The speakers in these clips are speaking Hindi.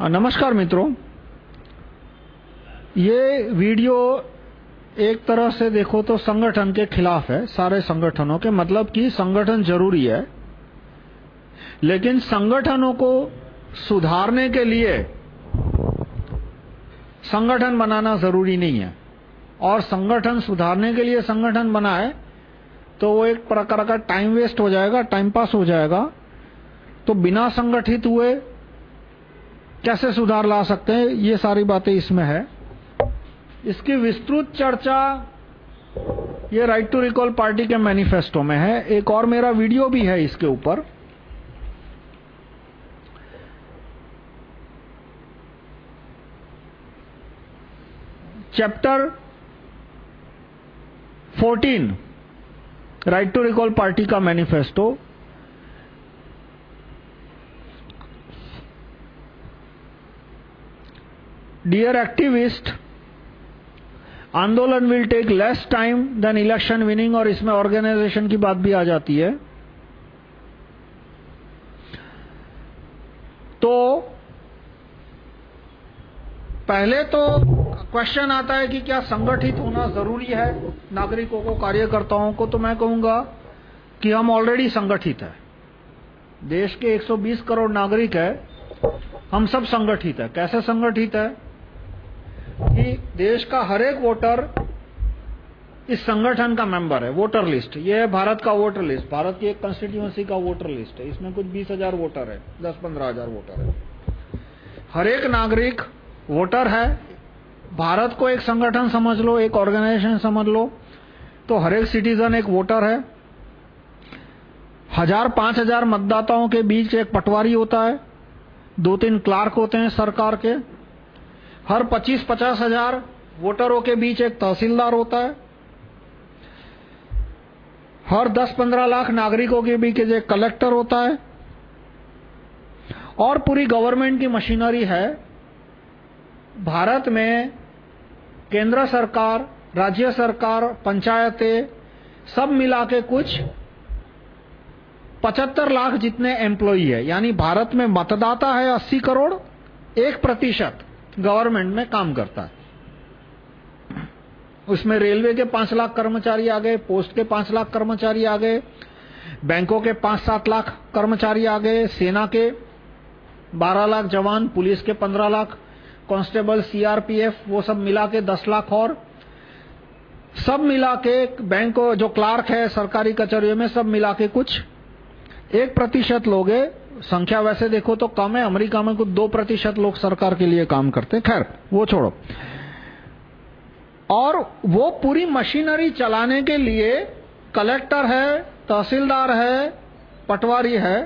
नमस्कार मित्रों। ये वीडियो एक तरह से देखो तो संगठन के खिलाफ है, सारे संगठनों के मतलब कि संगठन ज़रूरी है। लेकिन संगठनों को सुधारने के लिए संगठन बनाना ज़रूरी नहीं है। और संगठन सुधारने के लिए संगठन बनाए तो वो एक प्रकार का टाइम वेस्ट हो जाएगा, टाइम पास हो जाएगा। तो बिना संगठित हुए कैसे सुधार ला सकते हैं? ये सारी बातें इसमें है। इसकी विस्तृत चर्चा ये राइट टू रिकॉल पार्टी के मैनिफेस्टो में है। एक और मेरा वीडियो भी है इसके ऊपर। Chapter 14 right to recall party का मैनिफेस्टो Dear activist, आंदोलन will take less time than election winning और इसमें organization की बात भी आ जाती है। तो पहले तो क्वेश्चन आता है कि क्या संगठित होना ज़रूरी है? नागरिकों को कार्यकर्ताओं को तो मैं कहूँगा कि हम ऑलरेडी संगठित है। देश के 120 करोड़ नागरिक है। हम सब संगठित है। कैसे संगठित है? कि देश का हर एक वोटर इस संगठन का मेंबर है वोटर लिस्ट ये है भारत का वोटर लिस्ट भारत की एक कंस्टिट्यूएंसी का वोटर लिस्ट है। इसमें कुछ बीस हज़ार वोटर है, दस पंद्रह हज़ार वोटर है। हर एक नागरिक वोटर है। भारत को एक संगठन समझ लो, एक ऑर्गेनाइजेशन समझ लो तो हर एक सिटीजन एक वोटर है। हज़ार पाँच हज़ार मतदाताओं के बीच एक पटवारी होता है। दो तीन क्लार्क होते हैं सरकार के। हर 25-50 हज़ार वोटरों के बीच एक तहसीलदार होता है। हर 10-15 लाख नागरिकों के बीच एक कलेक्टर होता है। और पूरी गवर्नमेंट की मशीनरी है। भारत में केंद्र सरकार, राज्य सरकार, पंचायतें सब मिला के कुछ 75 लाख जितने एम्प्लॉई है। यानी भारत में मतदाता है 80 करोड़, एक प्रतिशत। गवर्नमेंट में काम करता है। उसमें रेलवे के पाँच लाख कर्मचारी आ गए, पोस्ट के पाँच लाख कर्मचारी आ गए, बैंकों के पाँच सात लाख कर्मचारी आ गए, सेना के बारह लाख जवान, पुलिस के पंद्रह लाख, कांस्टेबल सीआरपीएफ वो सब मिला के दस लाख और सब मिला के बैंक जो क्लार्क है सरकारी कचहरियों में सब मिला के कुछ एक प्रतिशत लोग संख्या वैसे देखो तो कम है, अमेरिका में कुछ दो प्रतिशत लोग सरकार के लिए काम करते हैं। खैर, वो छोड़ो। और वो पूरी मशीनरी चलाने के लिए कलेक्टर है, तहसीलदार है, पटवारी है।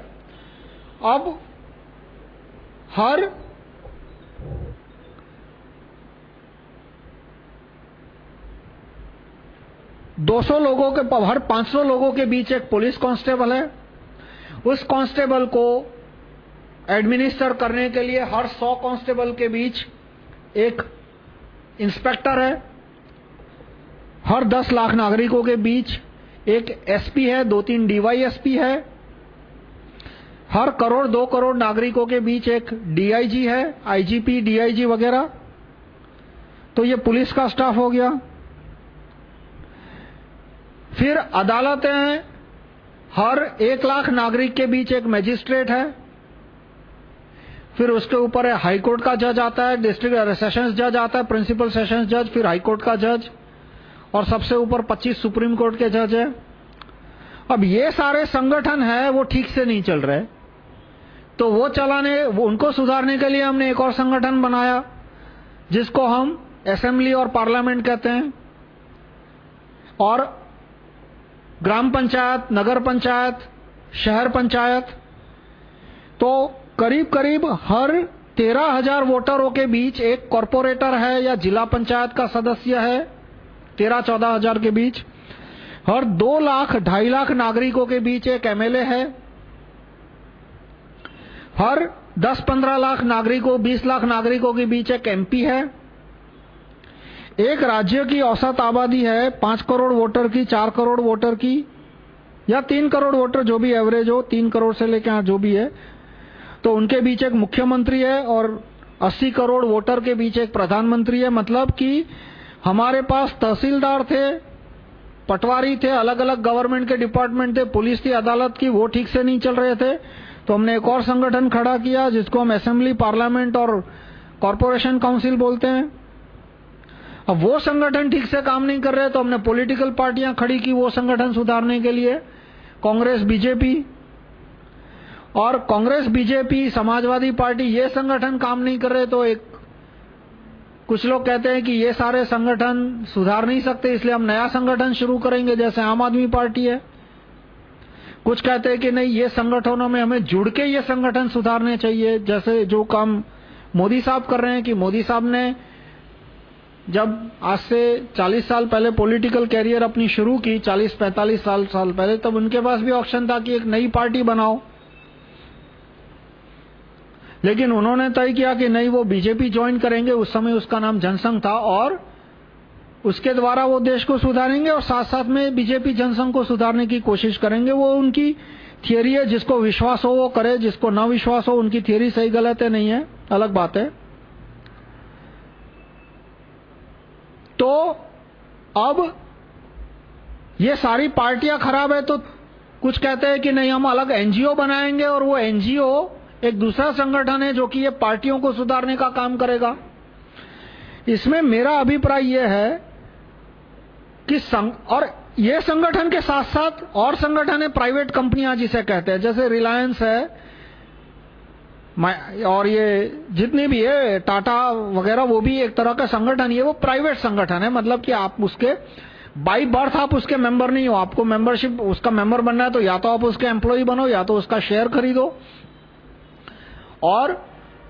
अब हर दो सौ लोगों के हर पाँच सौ लोगों के बीच एक पुलिस कांस्टेबल है। उस कांस्टेबल को एडमिनिस्टर करने के लिए हर सौ कांस्टेबल के बीच एक इंस्पेक्टर है। हर दस लाख नागरिकों के बीच एक एसपी है, दो तीन डीवाईएसपी है। हर करोड़, दो करोड़ नागरिकों के बीच एक डीआईजी है, आईजीपी, डीआईजी वगैरह। तो ये पुलिस का स्टाफ हो गया। फिर अदालतें हैं हर एक लाख नागरिक के बीच एक मजिस्ट्रेट है। फिर उसके ऊपर हाईकोर्ट का जज आता है डिस्ट्रिक्ट सेशंस जज आता है प्रिंसिपल सेशंस जज फिर हाईकोर्ट का जज और सबसे ऊपर 25 सुप्रीम कोर्ट के जज है। अब ये सारे संगठन है, वो ठीक से नहीं चल रहे। तो वो चलाने, वो उनको सुधारने के लिए हमने एक और संगठन बनाया, जिसको हम असेंबली और पार्लियामेंट कहते हैं। और ग्राम पंचायत, नगर पंचायत, शहर पंचायत। तो करीब करीब हर तेरह हज़ार वोटरों के बीच एक कॉरपोरेटर है या जिला पंचायत का सदस्य है, तेरह चौदह हज़ार के बीच। हर दो लाख, ढाई लाख नागरिकों के बीच एक एमएलए है। हर दस पंद्रह लाख नागरिकों, बीस लाख नागरिकों के बीच एक एमपी है। एक राज्य की औसत आबादी है पाँच करोड़ वोटर की, चार करोड़ वोटर की, या तीन करोड़ वोटर जो भी एवरेज हो, तीन करोड़ से लेकर जो भी है तो उनके बीच एक मुख्यमंत्री है और 80 करोड़ वोटर के बीच एक प्रधानमंत्री है। मतलब कि हमारे पास तहसीलदार थे, पटवारी थे अलग अलग गवर्नमेंट के डिपार्टमेंट थे, पुलिस थी अदालत की, वो ठीक से नहीं चल रहे थे। तो हमने एक और संगठन खड़ा किया, जिसको हम असेंबली पार्लियामेंट और कॉरपोरेशन काउंसिल बोलते हैं। अब वो संगठन ठीक से काम नहीं कर रहे तो हमने पॉलिटिकल पार्टियाँ खड़ी की वो संगठन सुधारने के लिए। कांग्रेस, बीजेपी। और कांग्रेस, बीजेपी, समाजवादी पार्टी, ये संगठन काम नहीं कर रहे तो एक, कुछ लोग कहते हैं कि ये सारे संगठन सुधार नहीं सकते, इसलिए हम नया संगठन शुरू करेंगे, जैसे आम आदमी पार्टी है। कुछ कहते हैं कि नहीं, ये संगठनों में हमें जुड़ के ये संगठन सुधारने चाहिए, जैसे जो काम मोदी साहब कर रहे हैं, कि मोदी साहब ने जब आज से 40 साल पहले पॉलिटिकल कैरियर अपनी शुरू की 40-45 साल साल पहले, तब उनके पास भी ऑप्शन था कि एक नई पार्टी बनाओ। लेकिन उन्होंने तय किया कि नहीं, वो बीजेपी ज्वाइन करेंगे, उस समय उसका नाम जनसंघ था और उसके द्वारा वो देश को सुधारेंगे और साथ साथ में बीजेपी जनसंघ को सुधारने की कोशिश करेंगे। वो उनकी थियरी है, जिसको विश्वास हो वो करे, जिसको न विश्वास हो उनकी थियरी सही, गलत है, नहीं है, अलग बात है। तो अब ये सारी पार्टियाँ खराब है तो कुछ कहते हैं कि नहीं हम अलग एनजीओ बनाएँगे और वो एनजीओ एक दूसरा संगठन है जो कि ये पार्टियों को सुधारने का काम करेगा। इसमें मेरा अभिप्राय यह है कि संग, और ये संगठन के साथ साथ और संगठन है प्राइवेट कंपनियाँ जिसे कहते हैं जैसे रिलायंस है और ये जितनी भी है, टाटा वगैरह, वो भी एक तरह का संगठन है वो प्राइवेट संगठन है। मतलब कि आप उसके बाई बर्थ आप उसके मेंबर नहीं हो। आपको मेंबरशिप उसका मेंबर बनना है तो या तो आप उसके एम्प्लॉय बनो, या तो उसका शेयर खरीदो। और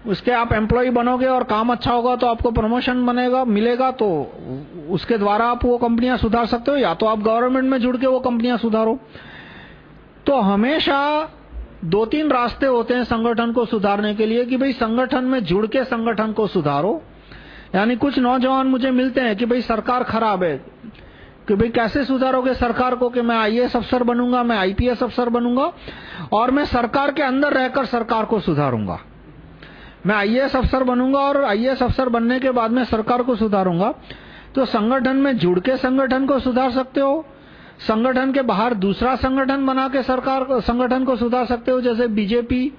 उसके आप एम्प्लॉय बनोगे और काम अच्छा होगा तो आपको प्रमोशन बनेगा, मिलेगा तो उसके द्वारा आप वो कंपनियाँ सुधार सकते हो, या तो आप गवर्नमेंट में जुड़ के वो कंपनियाँ सुधारो। तो हमेशा दो तीन रास्ते होते हैं संगठन को सुधारने के लिए कि भाई संगठन में जुड़ के संगठन को सुधारो। यानी कुछ नौजवान मुझे मिलते हैं कि भाई सरकार खराब है, कि भाई कैसे सुधारोगे सरकार को कि मैं आईएएस अफसर बनूँगा, मैं आईपीएस अफसर बनूँगा और मैं सरकार के अंदर रहकर सरकार को सुधारूँगा। मैं आईएएस अफसर बनूँगा और आईएएस अफसर बनने के बाद में सरकार को सुधारूँगा। तो संगठन में जुड़ के संगठन को सुधार सकते हो संगठन के बाहर दूसरा संगठन बना के सरकार संगठन को सुधार सकते हो, जैसे बीजेपी।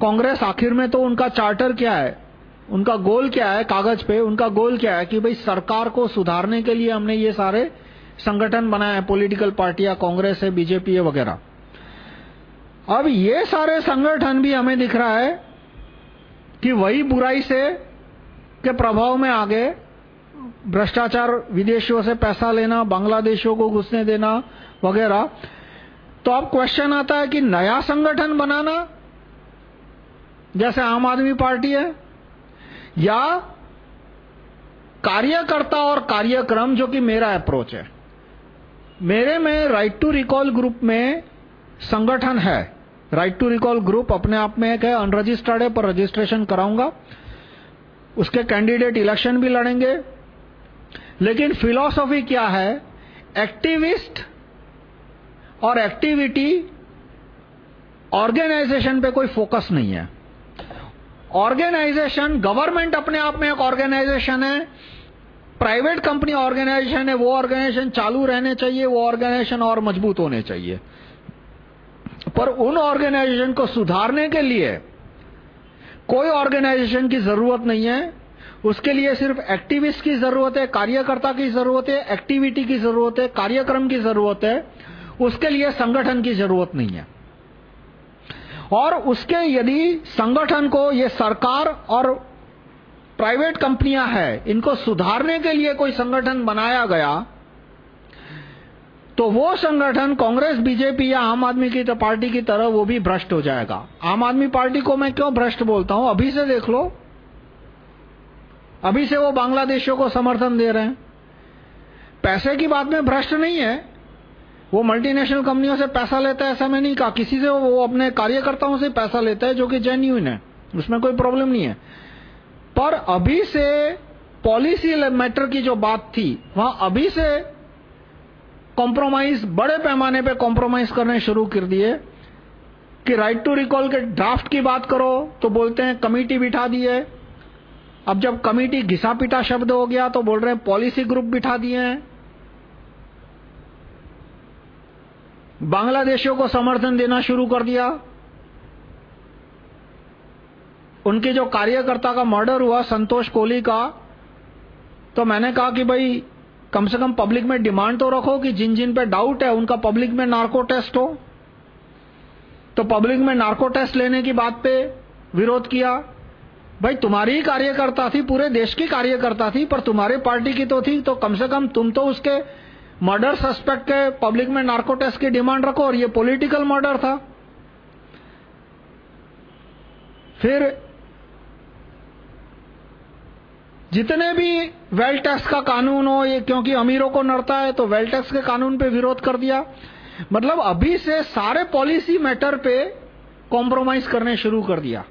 कांग्रेस आखिर में तो उनका चार्टर क्या है? उनका गोल क्या है? कागज़ पे उनका गोल क्या है कि भाई सरकार को सुधारने के लिए हमने ये सारे संगठन बनाए हैं पॉलिटिकल पार्टियाँ कांग्रेस है, बीजेपी है, वगैरह। अब ये सारे संगठन भी हमें दिख रहा है कि वही बुराई से के प्रभाव में आ गए भ्रष्टाचार विदेशियों से पैसा लेना, बांग्लादेशियों को घुसने देना वगैरह। तो अब क्वेश्चन आता है कि नया संगठन बनाना जैसे आम आदमी पार्टी है, या कार्यकर्ता और कार्यक्रम जो कि मेरा अप्रोच है। मेरे में राइट टू रिकॉल ग्रुप में संगठन है। राइट टू रिकॉल ग्रुप अपने आप में एक है अनरजिस्टर्ड है, पर रजिस्ट्रेशन कराऊँगा। उसके कैंडिडेट इलेक्शन भी लड़ेंगे। लेकिन फिलॉसफी क्या है? एक्टिविस्ट और एक्टिविटी ऑर्गेनाइजेशन पे कोई फोकस नहीं है। ऑर्गेनाइजेशन गवर्नमेंट अपने आप में एक ऑर्गेनाइजेशन है। प्राइवेट कंपनी ऑर्गेनाइजेशन है, वो ऑर्गेनाइजेशन चालू रहने चाहिए, वो ऑर्गेनाइजेशन और मज़बूत होने चाहिए। पर उन ऑर्गेनाइजेशन को सुधारने के लिए कोई ऑर्गेनाइजेशन की ज़रूरत नहीं है। उसके लिए सिर्फ़ एक्टिविस्ट की ज़रूरत है, कार्यकर्ता की ज़रूरत है एक्टिविटी की ज़रूरत है, कार्यक्रम की ज़रूरत है, उसके लिए संगठन की ज़रूरत नहीं है। और उसके यदि संगठन को ये सरकार और प्राइवेट कंपनियाँ हैं, इनको सुधारने के लिए कोई संगठन बनाया गया तो वो संगठन कांग्रेस, बीजेपी या आम आदमी की पार्टी की तरह वो भी भ्रष्ट हो जाएगा। आम आदमी पार्टी को मैं क्यों भ्रष्ट बोलता हूँ? अभी से देख लो अभी से वो बांग्लादेशियों को समर्थन दे रहे हैं। पैसे की बात में भ्रष्ट नहीं है। वो मल्टीनेशनल कंपनियों से पैसा लेता है, ऐसा मैं नहीं कहा। किसी से वो अपने कार्यकर्ताओं से पैसा लेता है जो कि जेन्यून है। उसमें कोई प्रॉब्लम नहीं है। पर अभी से पॉलिसी मैटर की जो बात थी, वहाँ अभी से कॉम्प्रोमाइज बड़े पैमाने पे कॉम्प्रोमाइज करने शुरू कर दिए। कि राइट टू रिकॉल के ड्राफ्ट की बात करो तो बोलते हैं कमिटी बिठा दी है। अब जब कमिटी घिसा पिटा शब्द हो गया तो बोल रहे हैं पॉलिसी ग्रुप बिठा दिए हैं। बांग्लादेशियों को समर्थन देना शुरू कर दिया। उनके जो कार्यकर्ता का मर्डर हुआ, संतोष कोहली का तो मैंने कहा कि भाई, कम से कम पब्लिक में डिमांड तो रखो कि जिन जिन पे डाउट है, उनका पब्लिक में नार्को टेस्ट हो। तो पब्लिक में नार्को टेस्ट लेने की बात पे विरोध किया। भाई, तुम्हारी ही कार्यकर्ता थी, पूरे देश की कार्यकर्ता थी, पर तुम्हारे पार्टी की तो थी तो कम से कम तुम तो उसके मर्डर सस्पेक्ट के पब्लिक में नार्को टेस्ट की डिमांड रखो और ये पॉलिटिकल मर्डर था। फिर जितने भी वेल टैक्स का कानून हो, ये क्योंकि अमीरों को नड़ता है तो वेल टैक्स के कानून पे विरोध कर दिया। मतलब अभी से सारे पॉलिसी मैटर पे कॉम्प्रोमाइज करने शुरू कर दिया।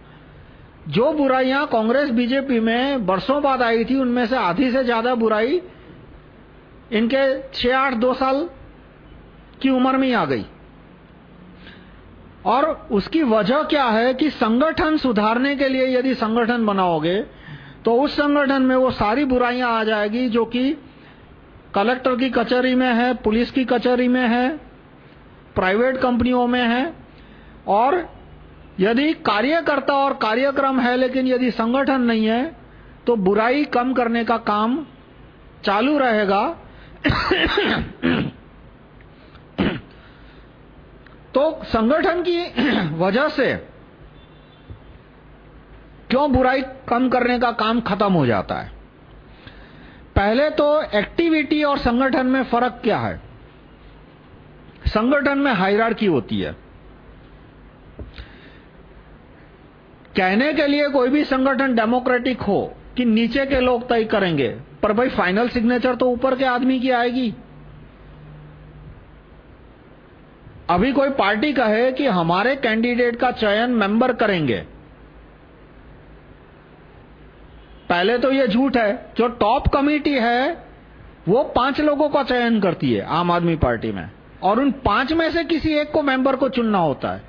जो बुराइयाँ कांग्रेस, बीजेपी में बरसों बाद आई थी, उनमें से आधी से ज़्यादा बुराई इनके छह आठ दो साल की उम्र में ही आ गई। और उसकी वजह क्या है कि संगठन सुधारने के लिए यदि संगठन बनाओगे तो उस संगठन में वो सारी बुराइयाँ आ जाएगी जो कि कलेक्टर की कचहरी में है, पुलिस की कचहरी में है, प्राइवेट कंपनियों में है, और यदि कार्यकर्ता और कार्यक्रम है, लेकिन यदि संगठन नहीं है तो बुराई कम करने का काम चालू रहेगा। तो संगठन की वजह से क्यों बुराई कम करने का काम खत्म हो जाता है? पहले तो एक्टिविटी और संगठन में फ़र्क क्या है? संगठन में हायरार्की होती है। कहने के लिए कोई भी संगठन डेमोक्रेटिक हो कि नीचे के लोग तय करेंगे, पर भाई फाइनल सिग्नेचर तो ऊपर के आदमी की आएगी। अभी कोई पार्टी कहे कि हमारे कैंडिडेट का चयन मेंबर करेंगे। पहले तो ये झूठ है, जो टॉप कमेटी है, वो पाँच लोगों का चयन करती है आम आदमी पार्टी में। और उन पाँच में से किसी एक को मेंबर को चुनना होता है।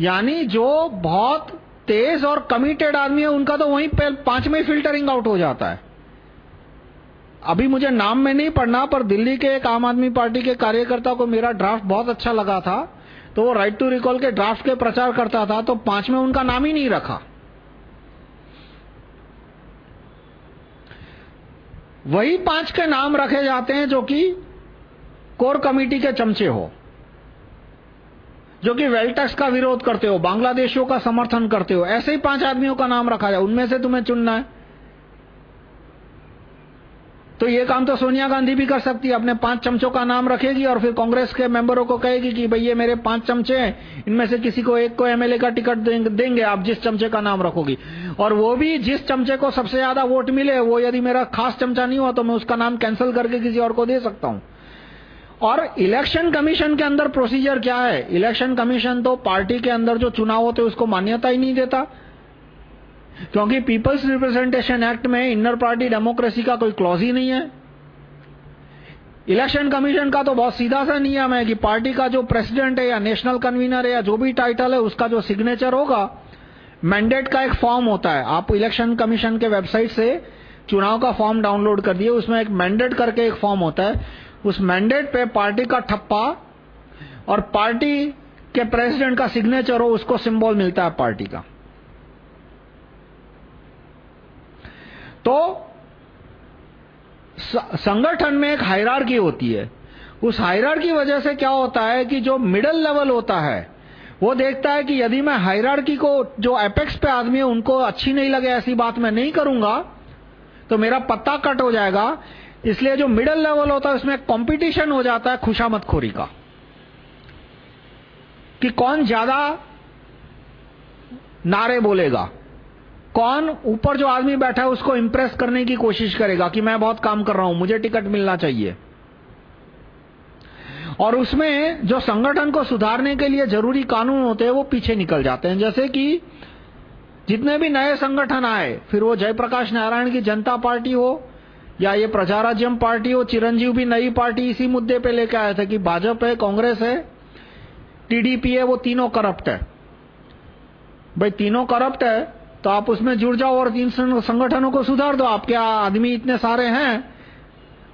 यानी जो बहुत तेज और कमिटेड आदमी है, उनका तो वहीं पाँच में फिल्टरिंग आउट हो जाता है। अभी मुझे नाम में नहीं पढ़ना, पर दिल्ली के एक आम आदमी पार्टी के कार्यकर्ता को मेरा ड्राफ्ट बहुत अच्छा लगा था तो वो राइट टू रिकॉल के ड्राफ्ट के प्रचार करता था तो पाँच में उनका नाम ही नहीं रखा। वही पाँच के नाम रखे जाते हैं जो कि कोर कमेटी के चमचे हो। जो कि वेल्टक्स का विरोध करते हो, बांग्लादेशियों का समर्थन करते हो, ऐसे ही पाँच आदमियों का नाम रखा जाए, उनमें से तुम्हें चुनना है। तो ये काम तो सोनिया गांधी भी कर सकती है, अपने पाँच चमचों का नाम रखेगी और फिर कांग्रेस के मेंबरों को कहेगी कि भाई ये मेरे पाँच चमचे हैं, इनमें से किसी को एक को एमएलए का टिकट देंगे आप जिस चमचे का नाम रखोगी। और वो भी जिस चमचे को सबसे ज़्यादा वोट मिले, वो यदि मेरा खास चमचा नहीं हुआ तो मैं उसका नाम कैंसिल करके किसी और को दे सकता हूँ। और इलेक्शन कमीशन के अंदर प्रोसीजर क्या है? इलेक्शन कमीशन तो पार्टी के अंदर जो चुनाव होते उसको मान्यता ही नहीं देता। क्योंकि पीपल्स रिप्रेजेंटेशन एक्ट में इनर पार्टी डेमोक्रेसी का कोई क्लॉज ही नहीं है। इलेक्शन कमीशन का तो बहुत सीधा सा नियम है कि पार्टी का जो प्रेसिडेंट है या नेशनल कन्वीनर है या जो भी टाइटल है, उसका जो सिग्नेचर होगा मैंडेट का एक फॉर्म होता है। आप इलेक्शन कमीशन के वेबसाइट से चुनाव का फॉर्म डाउनलोड कर दिए, उसमें एक मैंडेट करके एक फॉर्म होता है। उस मैंडेट पे पार्टी का ठप्पा और पार्टी के प्रेसिडेंट का सिग्नेचर हो, उसको सिंबल मिलता है पार्टी का। तो संगठन में एक हायरार्की होती है। उस हायरार की वजह से क्या होता है कि जो मिडल लेवल होता है, वो देखता है कि यदि मैं हायरार्की को, जो एपेक्स पे आदमी है, उनको अच्छी नहीं लगे, ऐसी बात मैं नहीं करूँगा तो मेरा पत्ता कट हो जाएगा इसलिए जो मिडल लेवल होता है, उसमें कंपटीशन हो जाता है खुशामत खोरी का। कि कौन ज़्यादा नारे बोलेगा, कौन ऊपर जो आदमी बैठा है, उसको इंप्रेस करने की कोशिश करेगा कि मैं बहुत काम कर रहा हूँ, मुझे टिकट मिलना चाहिए। और उसमें जो संगठन को सुधारने के लिए ज़रूरी कानून होते हैं, वो पीछे निकल जाते हैं। जैसे कि जितने भी नए संगठन आए, फिर वो जयप्रकाश नारायण की जनता पार्टी हो या ये प्रजाराज्यम पार्टी हो, चिरंजीव भी नई पार्टी इसी मुद्दे पे लेके आए थे कि भाजपा है, कांग्रेस है, टीडीपी है, वो तीनों करप्ट है। भाई तीनों करप्ट है तो आप उसमें जुड़ जाओ और तीन संगठनों को सुधार दो। आपके आदमी इतने सारे हैं,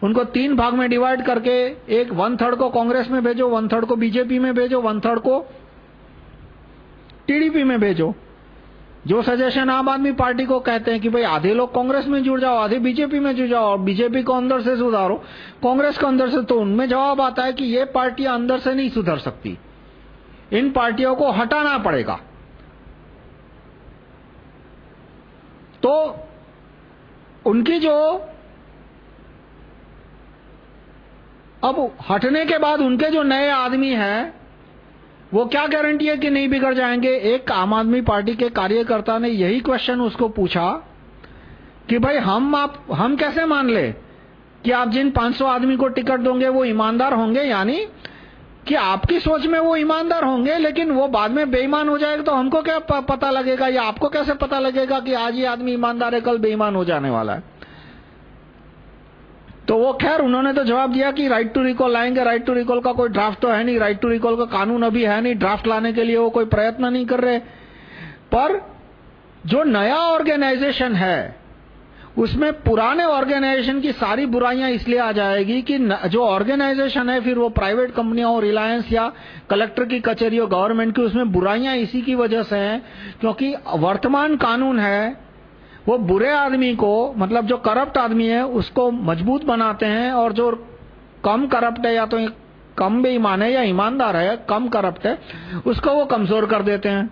उनको तीन भाग में डिवाइड करके एक वन थर्ड को कांग्रेस में भेजो वन थर्ड को बीजेपी में भेजो वन थर्ड को टीडीपी में भेजो। जो सजेशन आम आदमी पार्टी को कहते हैं कि भाई, आधे लोग कांग्रेस में जुड़ जाओ, आधे बीजेपी में जुड़ जाओ, और बीजेपी को अंदर से सुधारो। कांग्रेस को अंदर से तो उनमें जवाब आता है कि ये पार्टियाँ अंदर से नहीं सुधर सकती। इन पार्टियों को हटाना पड़ेगा। तो उनकी जो अब हटने के बाद उनके जो नए आदमी हैं वो क्या गारंटी है कि नहीं बिगड़ जाएँगे? एक आम आदमी पार्टी के कार्यकर्ता ने यही क्वेश्चन उसको पूछा कि भाई हम आप, हम कैसे मान ले कि आप जिन 500 आदमी को टिकट दोगे वो ईमानदार होंगे? यानी कि आपकी सोच में वो ईमानदार होंगे, लेकिन वो बाद में बेईमान हो जाएगा तो हमको क्या पता लगेगा या आपको कैसे पता लगेगा कि आज ये आदमी ईमानदार है, कल बेईमान हो जाने वाला है? तो वो खैर, उन्होंने तो जवाब दिया कि राइट टू रिकॉल लाएँगे राइट टू रिकॉल का कोई ड्राफ्ट तो है नहीं राइट टू रिकॉल का कानून अभी है नहीं ड्राफ्ट लाने के लिए वो कोई प्रयत्न नहीं कर रहे। पर जो नया ऑर्गेनाइजेशन है, उसमें पुराने ऑर्गेनाइजेशन की सारी बुराइयाँ इसलिए आ जाएगी कि जो ऑर्गेनाइजेशन है, फिर वो प्राइवेट कंपनियाँ और रिलायंस या कलेक्टर की कचेरी और गवर्नमेंट की, उसमें बुराइयाँ इसी की वजह से हैं, क्योंकि वर्तमान कानून है वो बुरे आदमी को मतलब जो करप्ट आदमी है, उसको मज़बूत बनाते हैं और जो कम करप्ट है, या तो कम बेईमान है या ईमानदार है, कम करप्ट है, उसको वो कमज़ोर कर देते हैं।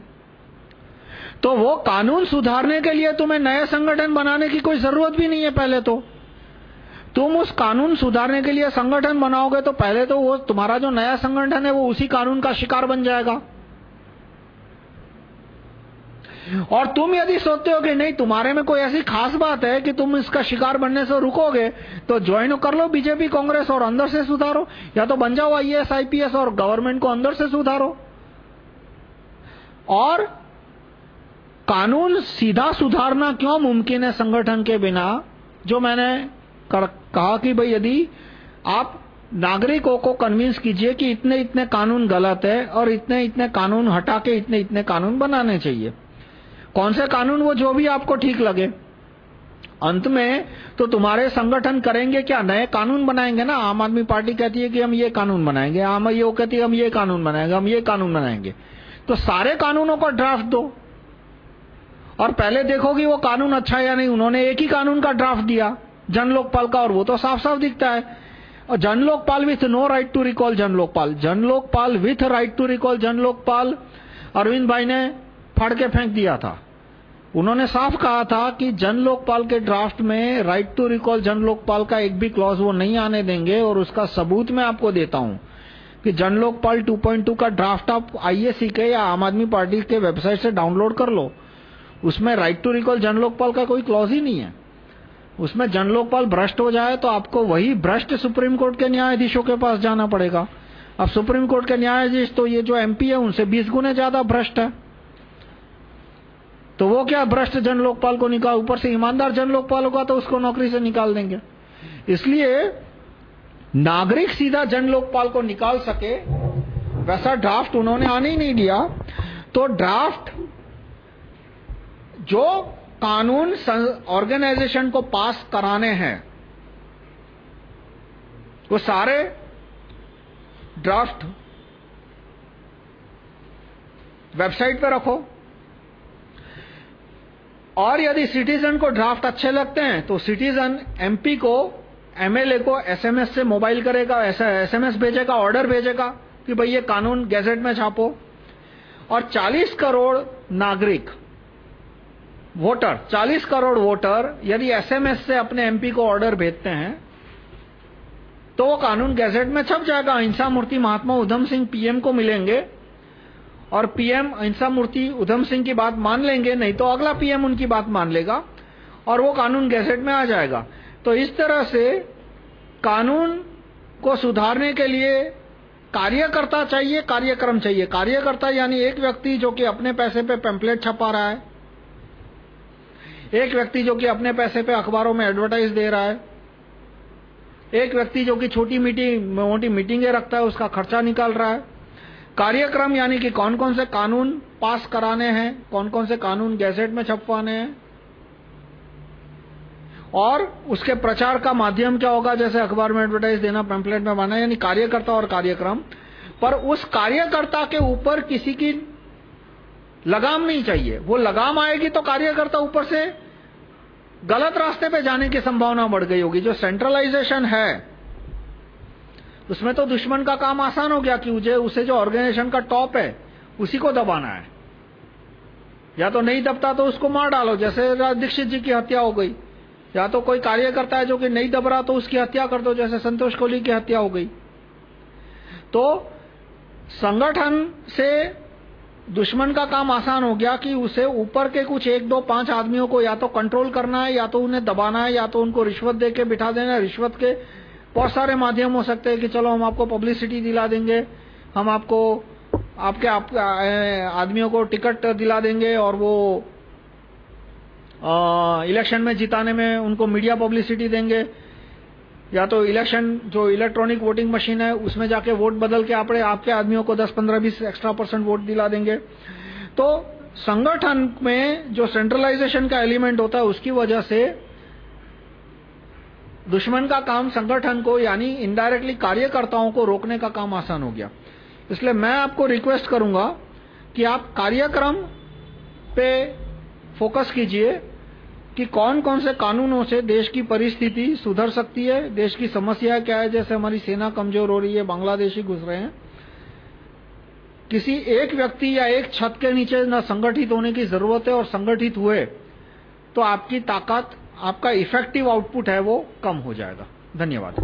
तो वो कानून सुधारने के लिए तुम्हें नए संगठन बनाने की कोई ज़रूरत भी नहीं है पहले तो। तुम उस कानून सुधारने के लिए संगठन बनाओगे तो पहले तो वो तुम्हारा जो नया संगठन है, वो उसी कानून का शिकार बन जाएगा। और तुम यदि सोचते हो कि नहीं तुम्हारे में कोई ऐसी खास बात है कि तुम इसका शिकार बनने से रुकोगे तो ज्वाइन कर लो बीजेपी कांग्रेस और अंदर से सुधारो। या तो बन जाओ आईएएस आईपीएस और गवर्नमेंट को अंदर से सुधारो। और कानून सीधा सुधारना क्यों मुमकिन है संगठन के बिना? जो मैंने कर, कहा कि भाई यदि आप नागरिकों को कन्विंस कीजिए कि इतने इतने कानून गलत है और इतने इतने कानून हटा के इतने इतने कानून बनाने चाहिए। कौन से कानून वो जो भी आपको ठीक लगे? अंत में तो तुम्हारे संगठन करेंगे क्या? नए कानून बनाएँगे ना? आम आदमी पार्टी कहती है कि हम ये कानून बनाएँगे, आम वो कहती है हम ये कानून बनाएँगे, हम ये कानून बनाएँगे। तो सारे कानूनों को ड्राफ्ट दो। और पहले देखो कि वो कानून अच्छा या नहीं। उन्होंने एक ही कानून का ड्राफ्ट दिया जन लोकपाल का, और वो तो साफ़ साफ़ दिखता है। और Jan Lokpal with no right to recall Jan Lokpal Jan Lokpal with right to recall Jan Lokpal Arvind भाई ने फाड़ के फेंक दिया था। उन्होंने साफ़ कहा था कि जन लोकपाल के ड्राफ्ट में right to recall Jan Lokpal का एक भी क्लॉज वो नहीं आने देंगे और उसका सबूत मैं आपको देता हूँ कि जन लोकपाल 2.2 का ड्राफ्ट आप आईएसी के या आम आदमी पार्टी के वेबसाइट से डाउनलोड कर लो। उसमें right to recall Jan Lokpal का कोई क्लॉज ही नहीं है। उसमें जन लोकपाल भ्रष्ट हो जाए तो आपको वही भ्रष्ट सुप्रीम कोर्ट के न्यायाधीशों के पास जाना पड़ेगा। अब सुप्रीम कोर्ट के न्यायाधीश तो ये जो एमपी है, उनसे बीस गुने ज़्यादा भ्रष्ट है। तो वो क्या, भ्रष्ट जन लोकपाल को निकाल, ऊपर से ईमानदार जन लोकपाल होगा तो उसको नौकरी से निकाल देंगे? इसलिए नागरिक सीधा जन लोकपाल को निकाल सके, वैसा ड्राफ्ट उन्होंने आने ही नहीं दिया। तो ड्राफ्ट जो कानून ऑर्गेनाइजेशन को पास कराने हैं, वो सारे ड्राफ्ट वेबसाइट पे रखो। और यदि सिटीजन को ड्राफ्ट अच्छे लगते हैं तो सिटीजन एमपी को एमएलए को एसएमएस से मोबाइल करेगा एसएमएस भेजेगा ऑर्डर भेजेगा कि भाई ये कानून गैजेट में छापो। और 40 करोड़ नागरिक वोटर 40 करोड़ वोटर यदि एसएमएस से अपने एमपी को ऑर्डर भेजते हैं तो वो कानून गैजेट में छप जाएगा। अहिंसा मूर्ति महात्मा उधम सिंह पीएम को मिलेंगे। और पीएम अहिंसा मूर्ति उधम सिंह की बात मान लेंगे, नहीं तो अगला पीएम उनकी बात मान लेगा और वो कानून गैजेट में आ जाएगा। तो इस तरह से कानून को सुधारने के लिए कार्यकर्ता चाहिए, कार्यक्रम चाहिए। कार्यकर्ता यानी एक व्यक्ति जो कि अपने पैसे पे पैम्पलेट छपा रहा है, एक व्यक्ति जो कि अपने पैसे पे अखबारों में एडवर्टाइज दे रहा है, एक व्यक्ति जो कि छोटी मीटिंग मोटी मीटिंगें रखता है, उसका खर्चा निकाल रहा है। कार्यक्रम, यानी कि कौन कौन से कानून पास कराने हैं कौन कौन से कानून गैजेट में छपवाने हैं। और उसके प्रचार का माध्यम क्या होगा, जैसे अखबार में एडवर्टाइज देना पैम्पलेट में बनाना, यानी कार्यकर्ता और कार्यक्रम। पर उस कार्यकर्ता के ऊपर किसी की लगाम नहीं चाहिए। वो लगाम आएगी तो कार्यकर्ता ऊपर से गलत रास्ते पे जाने की संभावना बढ़ गई होगी। जो सेंट्रलाइजेशन है उसमें तो दुश्मन का काम आसान हो गया कि उसे, उसे जो ऑर्गेनाइजेशन का टॉप है उसी को दबाना है। या तो नहीं दबता तो उसको मार डालो जैसे दीक्षित जी की हत्या हो गई। या तो कोई कार्यकर्ता है जो कि नहीं दब रहा तो उसकी हत्या कर दो जैसे संतोष कोहली की हत्या हो गई। तो संगठन से दुश्मन का काम आसान हो गया कि उसे ऊपर के कुछ एक दो पाँच आदमियों को या तो कंट्रोल करना है या तो उन्हें दबाना है या तो उनको रिश्वत दे के बिठा देना है रिश्वत के बहुत सारे माध्यम हो सकते हैं कि चलो हम आपको पब्लिसिटी दिला देंगे हम आपको आपके आप, आदमियों को टिकट दिला देंगे और वो इलेक्शन में जिताने में उनको मीडिया पब्लिसिटी देंगे। या तो इलेक्शन जो इलेक्ट्रॉनिक वोटिंग मशीन है उसमें जाके वोट बदल के आपने आपके आदमियों को 10 15 20 एक्स्ट्रा परसेंट वोट दिला देंगे। तो संगठन में जो सेंट्रलाइजेशन का एलिमेंट होता है उसकी वजह से दुश्मन का काम संगठन को, यानी इनडायरेक्टली कार्यकर्ताओं को रोकने का काम आसान हो गया। इसलिए मैं आपको रिक्वेस्ट करूँगा कि आप कार्यक्रम पे फोकस कीजिए कि कौन कौन से कानूनों से देश की परिस्थिति सुधर सकती है, देश की समस्या क्या है, जैसे हमारी सेना कमज़ोर हो रही है, बांग्लादेशी घुस रहे हैं। किसी एक व्यक्ति या एक छत के नीचे न संगठित होने की ज़रूरत है और संगठित हुए तो आपकी ताकत आपका इफ़ेक्टिव आउटपुट है वो कम हो जाएगा। धन्यवाद।